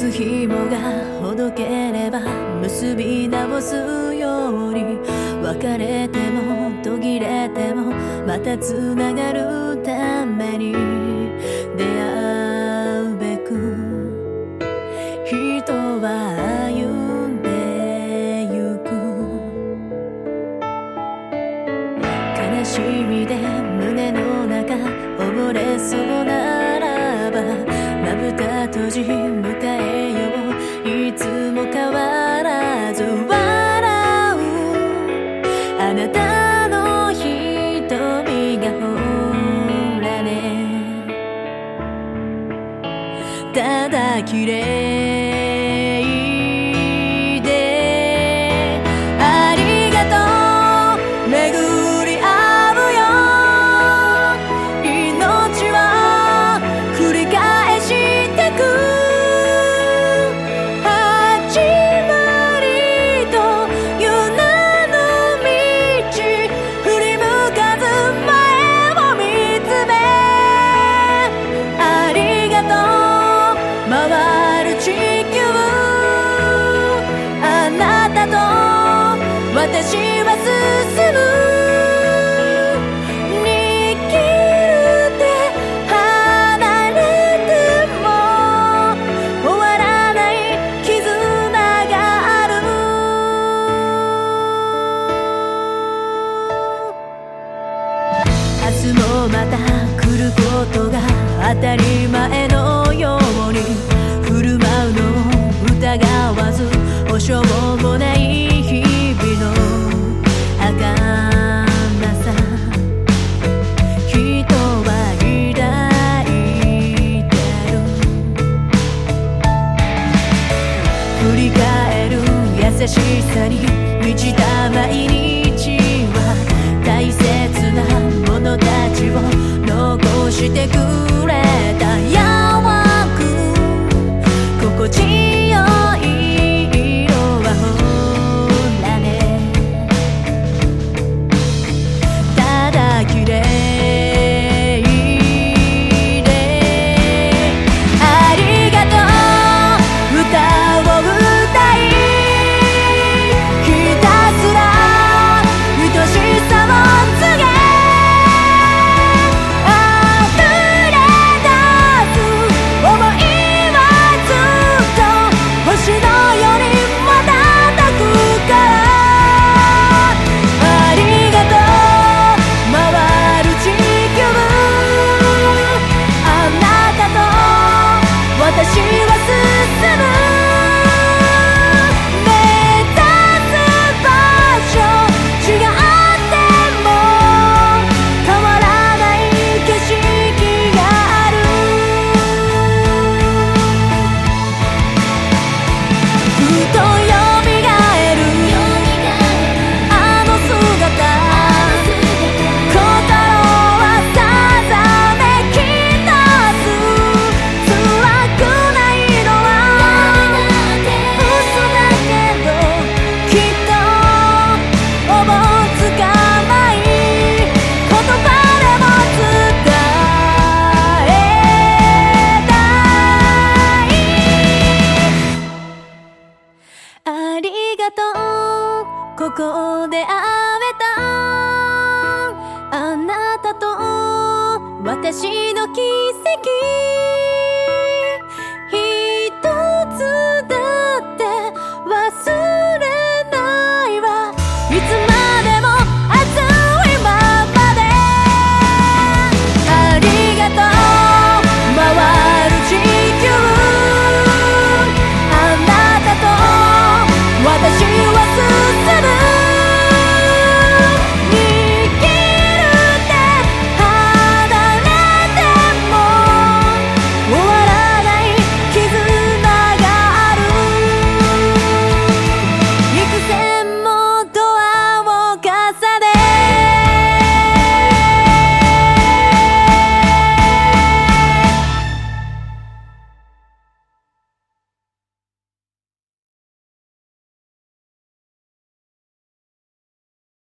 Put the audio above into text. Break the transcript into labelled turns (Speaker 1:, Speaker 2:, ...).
Speaker 1: す紐がほどければ結び直すように別れても途切れてもまたつながるために出会うべく人は歩んでゆく悲しみで胸の中溺れそうならばまぶた閉じただ綺麗。あなたと私は進む握って離れても終わらない絆がある明日もまた来ることが当たり満ちた毎日は大切なものたちを残してくれた。